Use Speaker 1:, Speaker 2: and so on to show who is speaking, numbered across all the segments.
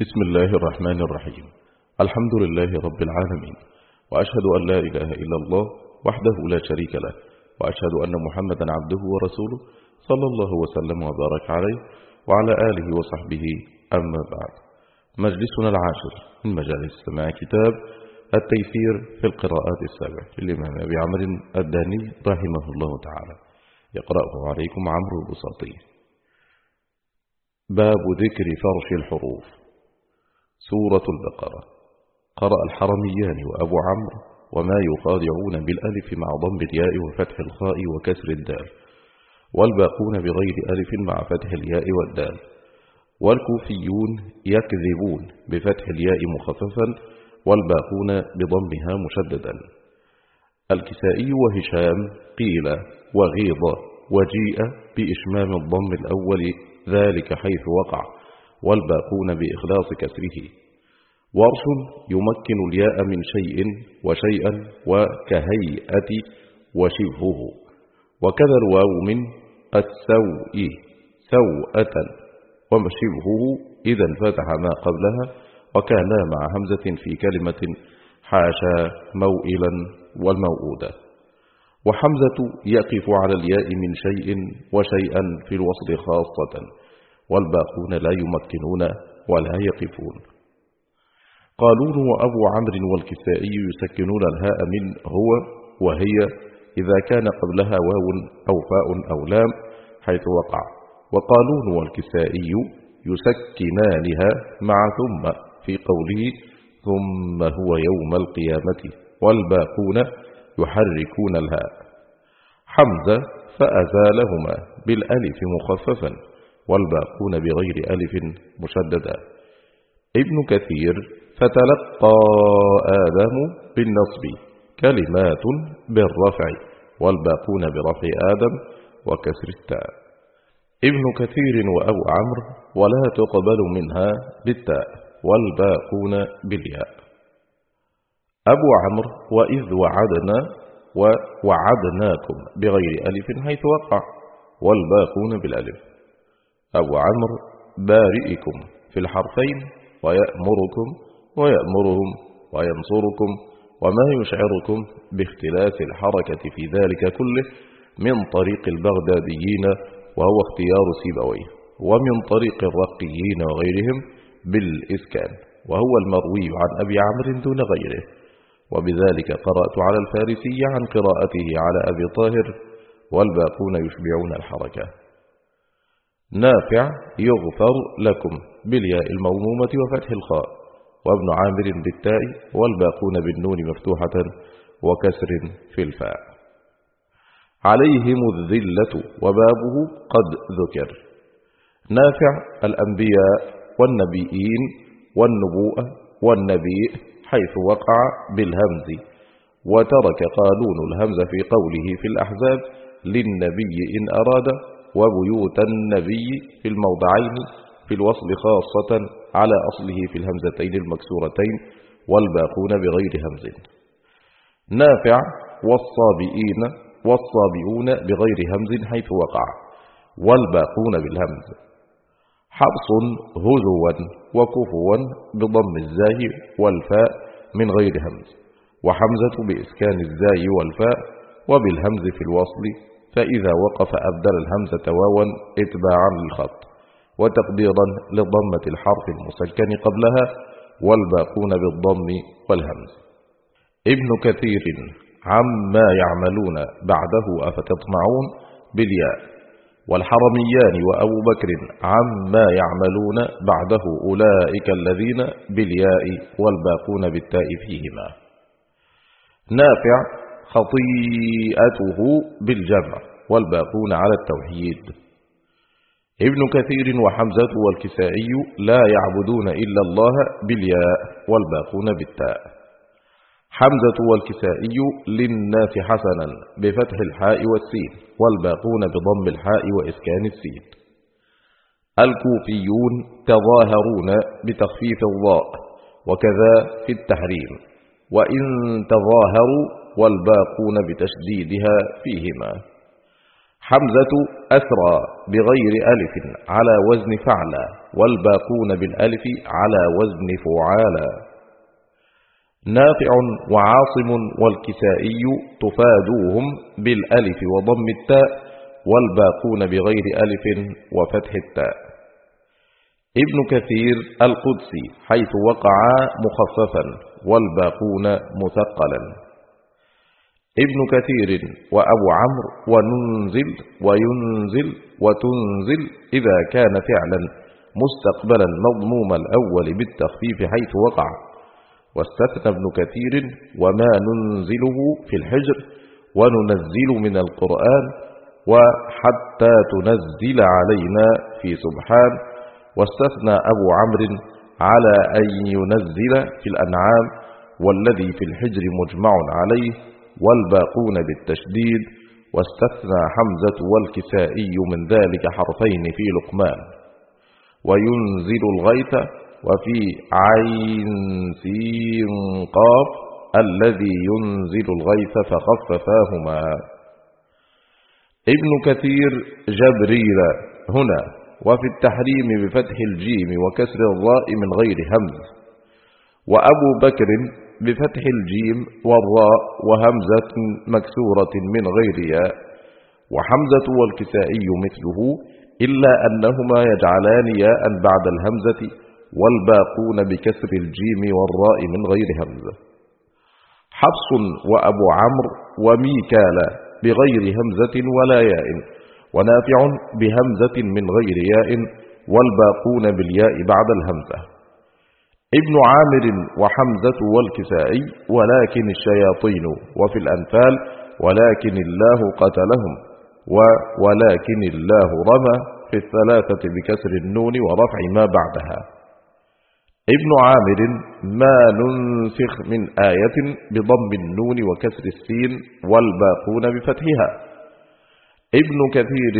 Speaker 1: بسم الله الرحمن الرحيم. الحمد لله رب العالمين. وأشهد أن لا إله إلا الله وحده لا شريك له. وأشهد أن محمدا عبده ورسوله صلى الله وسلم وبارك عليه وعلى آله وصحبه أما بعد. مجلسنا العاشر من مجالس سماع كتاب التيسير في القراءات السبع. للإمام أبي عمرو الداني رحمه الله تعالى. يقرأه عليكم عمرو البساطي باب ذكر فرش الحروف. سورة البقرة. قرأ الحرميان وأبو عمرو وما يخادعون بالألف مع ضم الياء وفتح الخاء وكسر الدال والباقون بغير ألف مع فتح الياء والدال والكوفيون يكذبون بفتح الياء مخففا والباقون بضمها مشددا. الكسائي وهشام قيل وغيض وجيء بإشمام الضم الأول ذلك حيث وقع والباقون بإخلاص كسره. ورش يمكن الياء من شيء وشيئا وكهيئة وشبهه. وكذا الواو من السوء سوءة وشبهه. إذا انفتح ما قبلها وكانا مع همزة في كلمة حاشا موئلا والموؤودة. وحمزة يقف على الياء من شيء وشيئا في الوصل خاصة. والباقون لا يمكنون ولا يقفون. قالون وأبو عمرو والكسائي يسكنون الهاء من هو وهي إذا كان قبلها واو أو فاء أو لام حيث وقع. وقالون والكسائي يسكنانها مع ثم في قوله ثم هو يوم القيامة والباقون يحركون الهاء. حمزة فأزالهما بالألف مخففا. والباقون بغير ألف مشددا ابن كثير فتلقى آدم بالنصب كلمات بالرفع والباقون برفع آدم وكسر التاء. ابن كثير وأبو عمرو ولا تقبل منها بالتاء والباقون بالياء. أبو عمرو وإذ وعدنا ووعدناكم بغير ألف حيث وقع والباقون بالألف. أبو عمرو بارئكم في الحرفين ويأمركم ويأمرهم وينصركم وما يشعركم باختلاف الحركة في ذلك كله من طريق البغداديين وهو اختيار سيبويه ومن طريق الرقيين وغيرهم بالإسكان وهو المروي عن أبي عمرو دون غيره. وبذلك قرأت على الفارسي عن قراءته على أبي طاهر والباقون يشبعون الحركة. نافع يغفر لكم بالياء المضمومة وفتح الخاء وابن عامر بالتاء والباقون بالنون مفتوحة وكسر في الفاء. عليهم الذلة وبابه قد ذكر. نافع الأنبياء والنبيين والنبوءة والنبي حيث وقع بالهمز وترك قانون الهمز في قوله في الأحزاب للنبي إن أراد وبيوت النبي في الموضعين في الوصل خاصة على أصله في الهمزتين المكسورتين والباقون بغير همز. نافع والصابئين والصابئون بغير همز حيث وقع والباقون بالهمز. حبص هزوا وكفوا بضم الزاي والفاء من غير همز وحمزة بإسكان الزاي والفاء وبالهمز في الوصل فإذا وقف أبدل الهمزة واوا اتباعا للخط وتقديرا لضمة الحرف المسكن قبلها والباقون بالضم والهمز. ابن كثير عما يعملون بعده أفتطمعون بالياء. والحرميان وأبو بكر عما يعملون بعده أولئك الذين بالياء والباقون بالتاء فيهما. نافع خطيئته بالجمع والباقون على التوحيد. ابن كثير وحمزة والكسائي لا يعبدون إلا الله بالياء والباقون بالتاء. حمزة والكسائي للناس حسنا بفتح الحاء والسين والباقون بضم الحاء وإسكان السين. الكوفيون تظاهرون بتخفيف الضاء وكذا في التحريم. وإن تظاهروا والباقون بتشديدها فيهما. حمزة أسرى بغير ألف على وزن فعلا والباقون بالألف على وزن فعالا. نافع وعاصم والكسائي تفادوهم بالألف وضم التاء والباقون بغير ألف وفتح التاء. ابن كثير القدسي حيث وقع مخففا والباقون مثقلا. ابن كثير وأبو عمرو وننزل وينزل وتنزل إذا كان فعلا مستقبلا مضموم الأول بالتخفيف حيث وقع. واستثنى ابن كثير وما ننزله في الحجر وننزل من القرآن وحتى تنزل علينا في سبحان. واستثنى أبو عمرو على أن ينزل في الأنعام والذي في الحجر مجمع عليه والباقون بالتشديد واستثنى حمزة والكسائي من ذلك حرفين في لقمان. وينزل الغيث وفي عين سين قاف الذي ينزل الغيث فخففاهما. ابن كثير جبريل هنا وفي التحريم بفتح الجيم وكسر الراء من غير همز. وأبو بكر بفتح الجيم والراء وهمزة مكسورة من غير ياء وحمزة والكسائي مثله إلا أنهما يجعلان ياء بعد الهمزة والباقون بكسر الجيم والراء من غير همزة. حفص وأبو عمرو وميكالا بغير همزة ولا ياء ونافع بهمزة من غير ياء والباقون بالياء بعد الهمزة. ابن عامر وحمزة والكسائي ولكن الشياطين وفي الأنفال ولكن الله قتلهم ولكن الله رمى في الثلاثة بكسر النون ورفع ما بعدها. ابن عامر ما ننسخ من آية بضم النون وكسر السين والباقون بفتحها. ابن كثير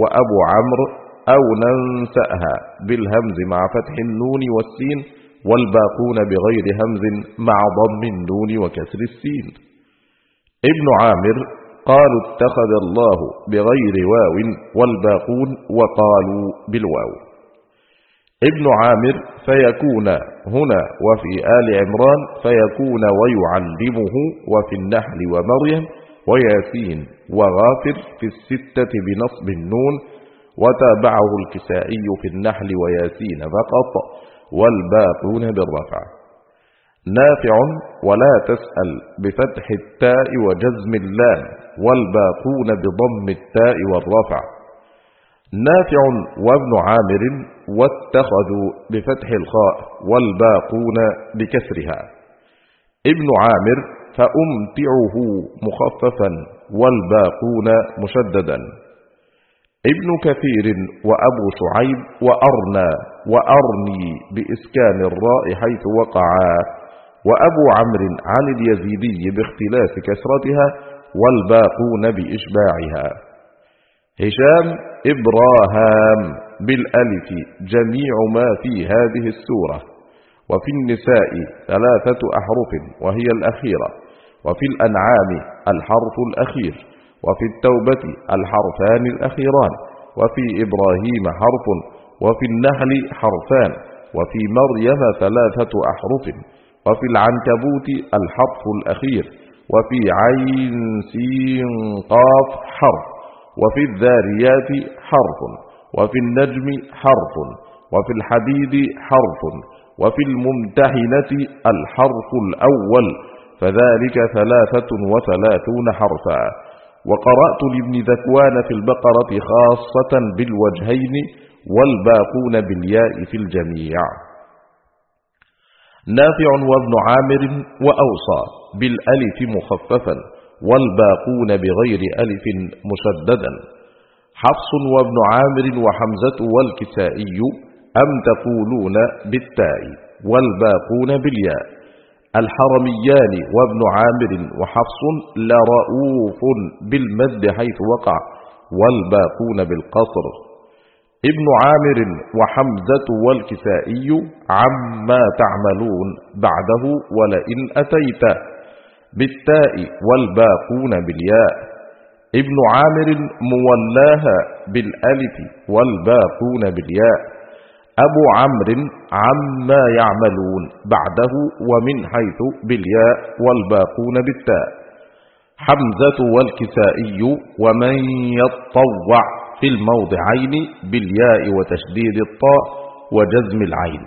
Speaker 1: وأبو عمرو أو ننسأها بالهمز مع فتح النون والسين والباقون بغير همز مع ضم النون وكسر السين. ابن عامر قالوا اتخذ الله بغير واو والباقون وقالوا بالواو. ابن عامر فيكون هنا وفي آل عمران فيكون ويعلمه وفي النحل ومريم وياسين وغافر في الستة بنصب النون وتابعه الكسائي في النحل وياسين فقط. والباقون بالرفع. نافع ولا تسأل بفتح التاء وجزم اللام والباقون بضم التاء والرفع. نافع وابن عامر واتخذوا بفتح الخاء والباقون بكسرها. ابن عامر فأمتعه مخففا والباقون مشددا. ابن كثير وأبو شعيب وأرنى وأرني بإسكان الراء حيث وقعا وأبو عمرو عن اليزيدي باختلاف كسرتها والباقون بإشباعها. هشام إبراهام بالألف جميع ما في هذه السورة وفي النساء ثلاثة أحرف وهي الأخيرة وفي الأنعام الحرف الأخير. وفي التوبة الحرفان الأخيران وفي إبراهيم حرف وفي النحل حرفان وفي مريم ثلاثة أحرف وفي العنكبوت الحرف الأخير وفي عين سين قاف حرف وفي الذاريات حرف وفي النجم حرف وفي الحديد حرف وفي الممتحنة الحرف الأول فذلك ثلاثة وثلاثون حرفا. وقرأت لابن ذكوان في البقرة خاصة بالوجهين والباقون بالياء في الجميع. نافع وابن عامر وأوصى بالألف مخففا والباقون بغير ألف مشددا. حفص وابن عامر وحمزة والكسائي أم تقولون بالتاء والباقون بالياء. الحرميان وابن عامر وحفص لرؤوف بالمد حيث وقع والباقون بالقصر. ابن عامر وحمزة والكسائي عما تعملون بعده ولئن أتيت بالتاء والباقون بالياء. ابن عامر مولاها بالألف والباقون بالياء. أبو عمرو عما يعملون بعده ومن حيث بالياء والباقون بالتاء. حمزة والكسائي ومن يطوع في الموضعين بالياء وتشديد الطاء وجزم العين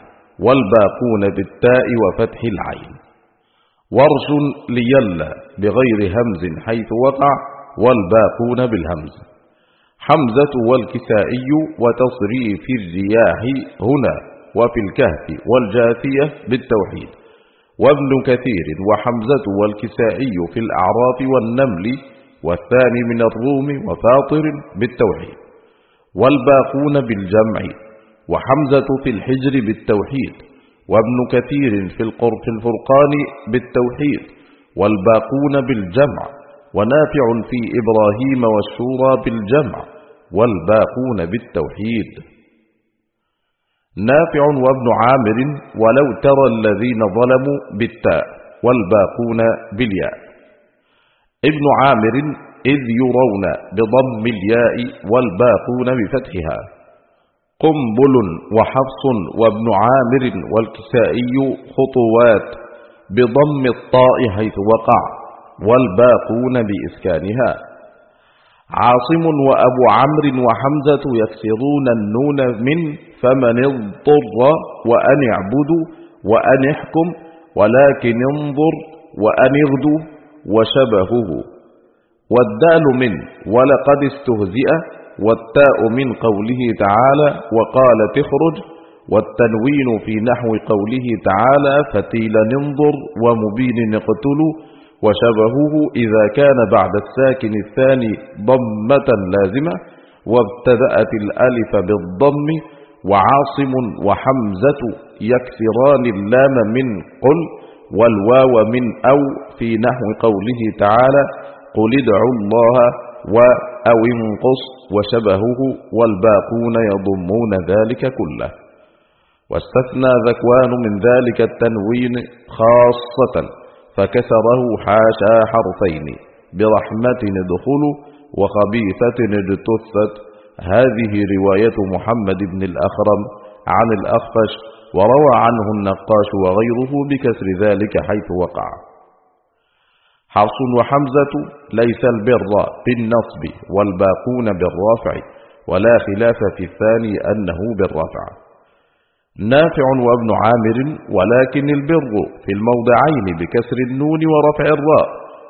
Speaker 1: والباقون بالتاء وفتح العين. ورش ليلا بغير همز حيث وقع والباقون بالهمز. حمزة والكسائي وتصريف الرياح هنا وفي الكهف والجاثية بالتوحيد. وابن كثير وحمزة والكسائي في الأعراف والنمل والثاني من الروم وفاطر بالتوحيد. والباقون بالجمع وحمزة في الحجر بالتوحيد. وابن كثير في القرف الفرقان بالتوحيد. والباقون بالجمع ونافع في إبراهيم والشورى بالجمع والباقون بالتوحيد. نافع وابن عامر ولو ترى الذين ظلموا بالتاء والباقون بالياء. ابن عامر إذ يرون بضم الياء والباقون بفتحها. قنبل وحفص وابن عامر والكسائي خطوات بضم الطاء حيث وقع. والباقون بإسكانها. عاصم وأبو عمرو وحمزة يكسرون النون من فمن اضطر وأن اعبدوا وأن احكم ولكن انظر وأن اغدو وشبهه والدال من ولقد استهزئ والتاء من قوله تعالى وقال تخرج والتنوين في نحو قوله تعالى فتيل ننظر ومبين اقتلوا. وشبهه إذا كان بعد الساكن الثاني ضمة لازمة وابتدأت الألف بالضم وعاصم وحمزة يكسران اللام من قل والواو من أو في نحو قوله تعالى قل ادعوا الله و أو انقص وشبهه والباقون يضمون ذلك كله. واستثنى ذكوان من ذلك التنوين خاصة. فكسره حاشا حرفين برحمة ادخل وخبيثة اجتثت هذه رواية محمد بن الأخرم عن الأخفش وروى عنه النقاش وغيره بكسر ذلك حيث وقع. حفص وحمزة ليس البر بالنصب والباقون بالرافع ولا خلاف في الثاني أنه بالرفع نافع وابن عامر ولكن البر في الموضعين بكسر النون ورفع الراء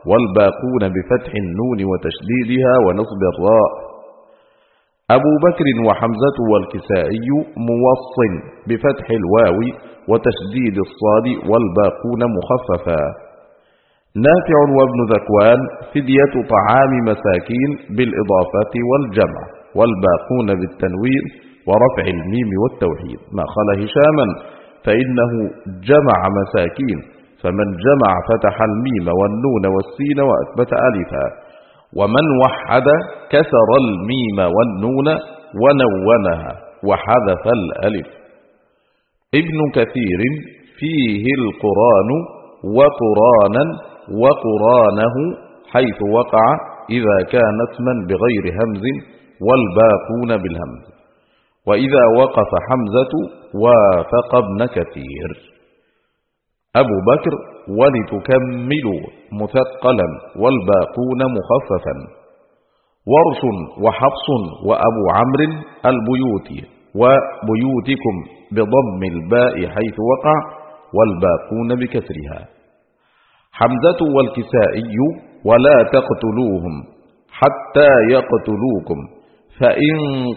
Speaker 1: والباقون بفتح النون وتشديدها ونصب الراء. أبو بكر وحمزة والكسائي موص بفتح الواو وتشديد الصاد والباقون مخففا. نافع وابن ذكوان فدية طعام مساكين بالإضافة والجمع والباقون بالتنوين ورفع الميم والتوحيد. ما خل هشاما؟ فإنه جمع مساكين فمن جمع فتح الميم والنون والسين وأثبت ألفا. ومن وحد كسر الميم والنون ونونها وحذف الألف. ابن كثير فيه القرآن وقرانا وقرانه حيث وقع إذا كان اسما بغير همز والباقون بالهمز. وإذا وقف حمزة وافق ابن كثير. أبو بكر ولتكملوا مثقلا والباقون مخففا. ورش وحفص وأبو عمرو البيوت وبيوتكم بضم الباء حيث وقع والباقون بكسرها. حمزة والكسائي ولا تقتلوهم حتى يقتلوكم. فإن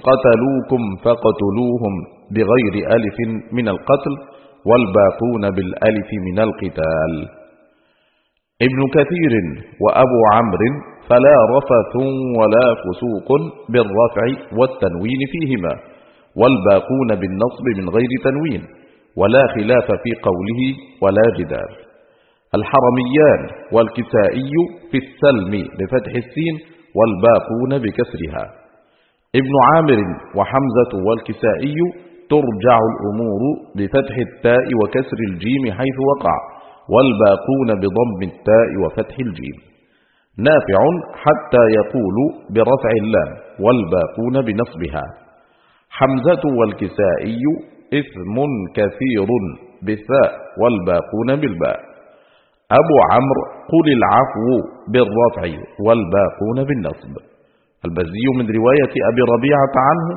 Speaker 1: قتلوكم فقتلوهم بغير ألف من القتل والباقون بالألف من القتال. ابن كثير وأبو عمرو فلا رفث ولا فسوق بالرفع والتنوين فيهما والباقون بالنصب من غير تنوين ولا خلاف في قوله ولا جدال. الحرميان والكسائي في السلم بفتح السين والباقون بكسرها. ابن عامر وحمزة والكسائي ترجع الأمور بفتح التاء وكسر الجيم حيث وقع والباقون بضم التاء وفتح الجيم. نافع حتى يقول برفع اللام والباقون بنصبها. حمزة والكسائي إثم كثير بالثاء والباقون بالباء. أبو عمرو قل العفو بالرفع والباقون بالنصب. البزي من رواية أبي ربيعة عنه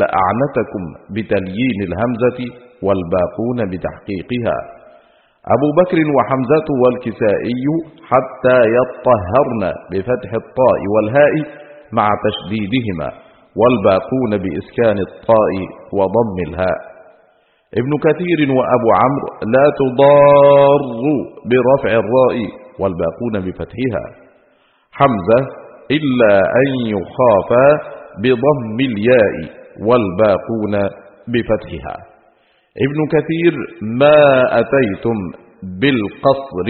Speaker 1: لأعنتكم بتليين الهمزة والباقون بتحقيقها. أبو بكر وحمزة والكسائي حتى يطهرن بفتح الطاء والهاء مع تشديدهما والباقون بإسكان الطاء وضم الهاء. ابن كثير وأبو عمرو لا تضاروا برفع الراء والباقون بفتحها. حمزة إلا أن يخافا بضم الياء والباقون بفتحها. ابن كثير ما أتيتم بالقصر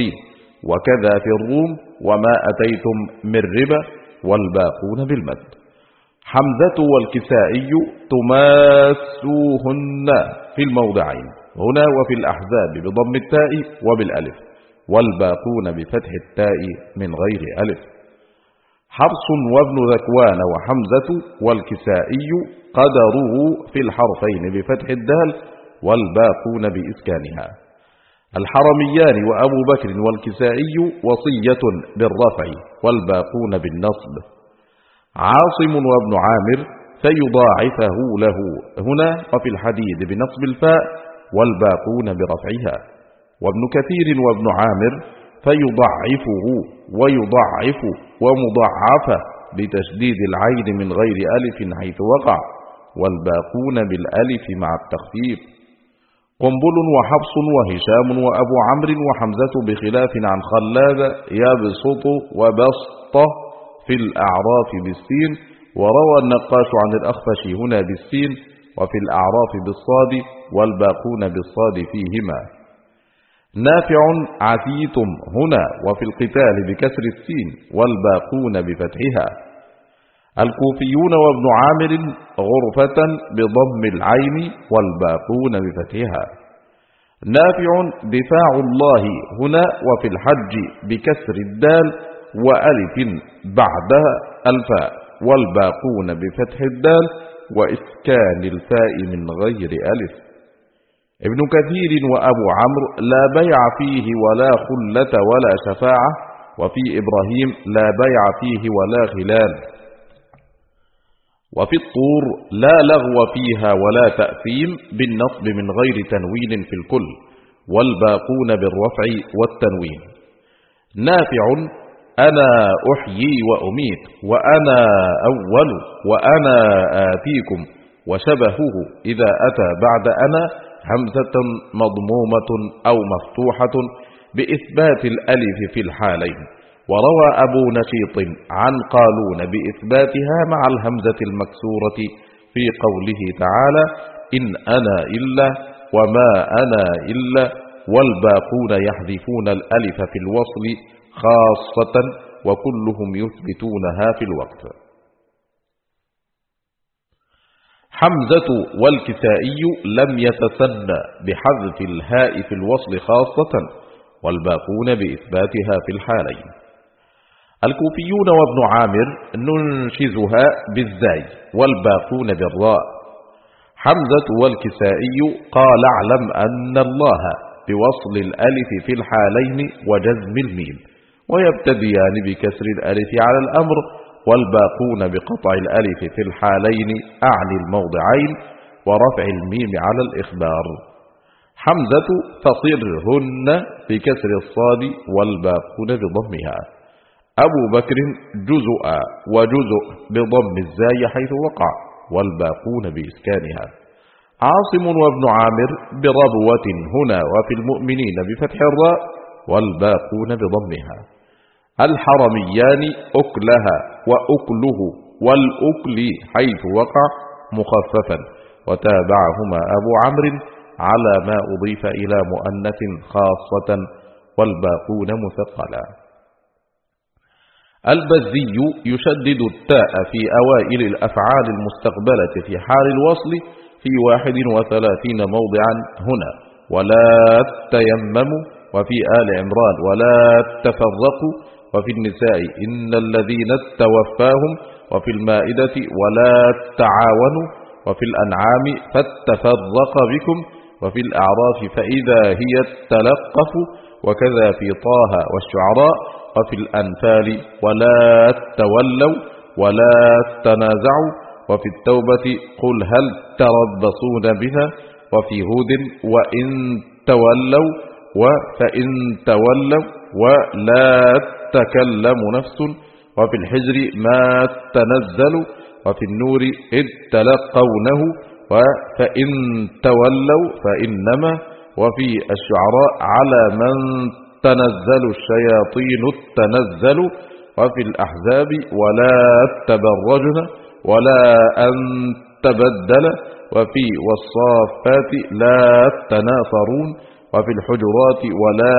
Speaker 1: وكذا في الروم وما أتيتم من ربا والباقون بالمد. حمزة والكسائي تماسوهن في الموضعين هنا وفي الأحزاب بضم التاء وبالألف والباقون بفتح التاء من غير ألف. حرص وابن ذكوان وحمزة والكسائي قدره في الحرفين بفتح الدال والباقون بإسكانها. الحرميان وأبو بكر والكسائي وصية بالرفع والباقون بالنصب. عاصم وابن عامر فيضاعفه له هنا وفي الحديد بنصب الفاء والباقون برفعها. وابن كثير وابن عامر فيضعفه ويضعف ومضعف بتشديد العين من غير ألف حيث وقع والباقون بالألف مع التخفيف. قنبل وحفص وهشام وأبو عمرو وحمزة بخلاف عن خلاد يبسط وبسط في الأعراف بالسين وروى النقاش عن الأخفش هنا بالسين وفي الأعراف بالصاد والباقون بالصاد فيهما. نافع عتيتم هنا وفي القتال بكسر السين والباقون بفتحها. الكوفيون وابن عامر غرفة بضم العين والباقون بفتحها. نافع دفاع الله هنا وفي الحج بكسر الدال وألف بعدها الفاء والباقون بفتح الدال وإسكان الفاء من غير ألف. ابن كثير وأبو عمرو لا بيع فيه ولا خلة ولا شفاعة وفي إبراهيم لا بيع فيه ولا خلال. وفي الطور لا لغو فيها ولا تأثيم بالنصب من غير تنوين في الكل والباقون بالرفع والتنوين. نافع أنا أحيي وأميت وأنا أول وأنا آتيكم وشبهه إذا أتى بعد أنا همزة مضمومة أو مفتوحة بإثبات الألف في الحالين. وروى أبو نشيط عن قالون بإثباتها مع الهمزة المكسورة في قوله تعالى إن أنا إلا وما أنا إلا والباقون يحذفون الألف في الوصل خاصة وكلهم يثبتونها في الوقت. حمزة والكسائي لم يتسنى بحذف الهاء في الوصل خاصة والباقون بإثباتها في الحالين. الكوفيون وابن عامر ننشزها بالزاي والباقون بالراء. حمزة والكسائي قال اعلم أن الله بوصل الألف في الحالين وجزم الميم ويبتديان بكسر الألف على الأمر والباقون بقطع الألف في الحالين أعني الموضعين ورفع الميم على الإخبار. حمزة فصرهن بكسر الصاد والباقون بضمها. أبو بكر جزء وجزء بضم الزاي حيث وقع والباقون بإسكانها. عاصم وابن عامر بربوة هنا وفي المؤمنين بفتح الراء والباقون بضمها. الحرميان أكلها وأكله والأكل حيث وقع مخففا وتابعهما أبو عمرو على ما أضيف إلى مؤنث خاصة والباقون مثقلا. البزي يشدد التاء في أوائل الأفعال المستقبلة في حال الوصل في واحد وثلاثين موضعا هنا. ولا تيمموا وفي آل عمران ولا تفرقوا وفي النساء إن الذين توفاهم وفي المائدة ولا تعاونوا وفي الأنعام فاتفرق بكم وفي الأعراف فإذا هي التلقف وكذا في طه والشعراء وفي الأنفال ولا تولوا ولا تنازعوا وفي التوبة قل هل تربصون بها وفي هود وإن تولوا وفإن تولوا ولا تكلم نفس وفي الحجر ما تنزل وفي النور إذ تلقونه فإن تولوا فإنما وفي الشعراء على من تنزل الشياطين التنزل وفي الأحزاب ولا تبرجن ولا أن تبدل وفي والصافات لا تنافرون وفي الحجرات ولا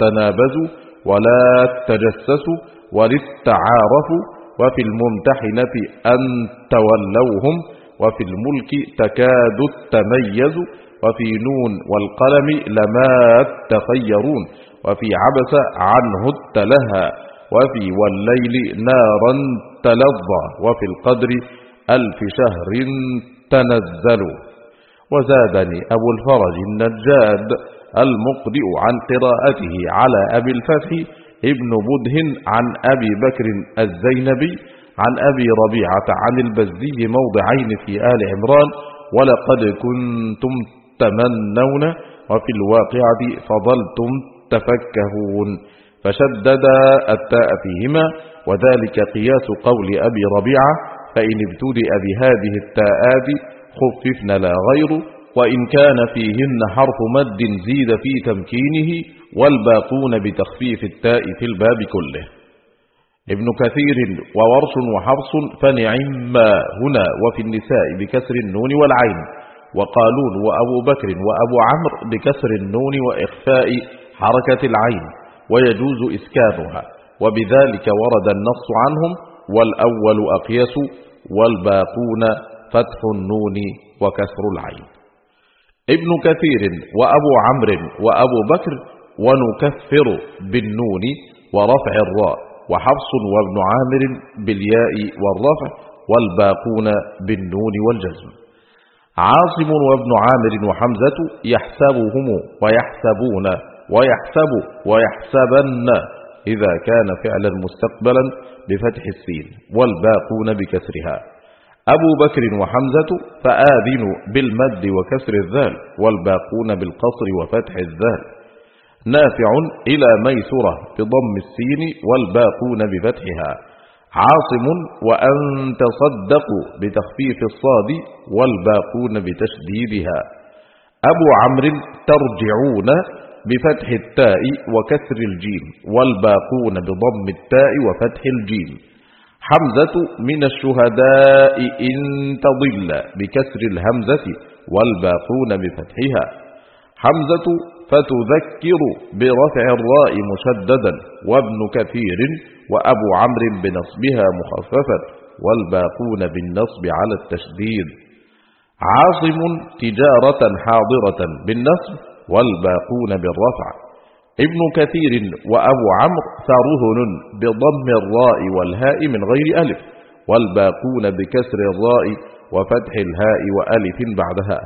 Speaker 1: تنابزوا ولا تجسسوا وللتعارفوا وفي الممتحنة أن تولوهم وفي الملك تكاد تميز وفي نون والقلم لما تخيرون وفي عبس عنه التلهى وفي والليل نارا تلظى وفي القدر ألف شهر تنزل. وزادني أبو الفرج النجاد المقدئ عن قراءته على أبي الفتح ابن بده عن أبي بكر الزينبي عن أبي ربيعة عن البزي موضعين في آل عمران ولقد كنتم تمنون وفي الواقعة فظلتم تفكهون فشدد التاء فيهما وذلك قياس قول أبي ربيعة فإن ابتدأ بهذه التاءات خففن لا غير وإن كان فيهن حرف مد زيد في تمكينه والباقون بتخفيف التاء في الباب كله. ابن كثير وورش وحفص فنعم هنا وفي النساء بكسر النون والعين وقالون وأبو بكر وأبو عمرو بكسر النون وإخفاء حركة العين ويجوز إسكانها وبذلك ورد النص عنهم والأول أقيس والباقون فتح النون وكسر العين. ابن كثير وأبو عمرو وأبو بكر ونكفر بالنون ورفع الراء وحفص وابن عامر بالياء والرفع والباقون بالنون والجزم. عاصم وابن عامر وحمزة يحسبهم ويحسبون ويحسب ويحسبن إذا كان فعلا مستقبلا بفتح السين والباقون بكسرها. أبو بكر وحمزة فآذنوا بالمد وكسر الذال والباقون بالقصر وفتح الذال. نافع إلى ميسرة بضم السين والباقون بفتحها. عاصم وأن تصدقوا بتخفيف الصاد والباقون بتشديدها. أبو عمرو ترجعون بفتح التاء وكسر الجيم والباقون بضم التاء وفتح الجيم. حمزة من الشهداء إن تضل بكسر الهمزة والباقون بفتحها. حمزة فتذكر برفع الراء مشددا وابن كثير وأبو عمرو بنصبها مخففا والباقون بالنصب على التشديد. عاصم تجارة حاضرة بالنصب والباقون بالرفع. ابن كثير وأبو عمرو فرهن بضم الراء والهاء من غير ألف والباقون بكسر الراء وفتح الهاء وألف بعدها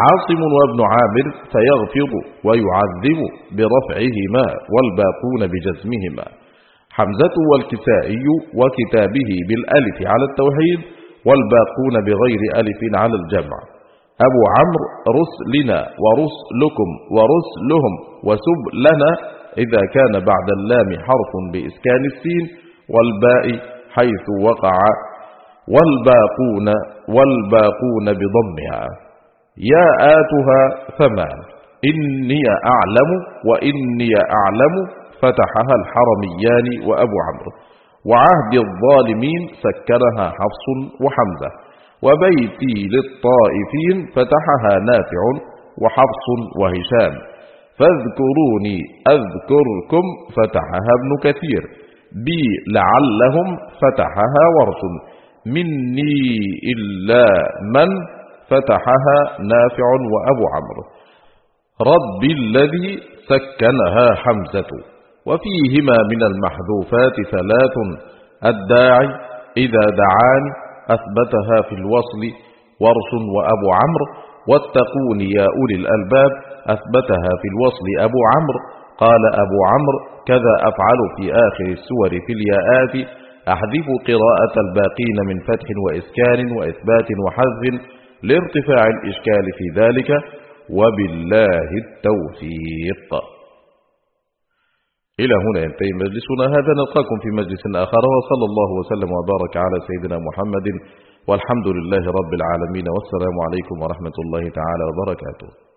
Speaker 1: عاصم وابن عامر فيغفر ويعذب برفعهما والباقون بجزمهما. حمزة والكسائي وكتابه بالألف على التوحيد والباقون بغير ألف على الجمع. أبو عمرو رسلنا ورسلكم ورسلهم وسب لنا إذا كان بعد اللام حرف بإسكان السين والباء حيث وقع والباقون والباقون بضمها. يا آتها ثمان إني أعلم وإني أعلم فتحها الحرميان وأبو عمرو. وعهد الظالمين سكنها حفص وحمزة. وبيتي للطائفين فتحها نافع وحفص وهشام. فاذكروني أذكركم فتحها ابن كثير. بي لعلهم فتحها ورث مني إلا من فتحها نافع وأبو عمرو. رب الذي سكنها حمزة. وفيهما من المحذوفات ثلاث. الداعي إذا دعاني أثبتها في الوصل ورش وأبو عمرو واتقون يا أولي الألباب أثبتها في الوصل أبو عمرو. قال أبو عمرو كذا أفعل في آخر السور في الياءات أحذف قراءة الباقين من فتح وإسكان وإثبات وحذف لارتفاع الإشكال في ذلك وبالله التوفيق. إلى هنا ينتهي مجلسنا. هذا نلقاكم في مجلس آخر. وصلى الله وسلم وبارك على سيدنا محمد. والحمد لله رب العالمين. والسلام عليكم ورحمة الله تعالى وبركاته.